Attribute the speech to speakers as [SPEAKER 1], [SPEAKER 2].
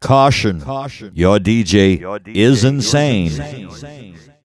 [SPEAKER 1] Caution. Caution. Your DJ, Your DJ is insane. Is insane.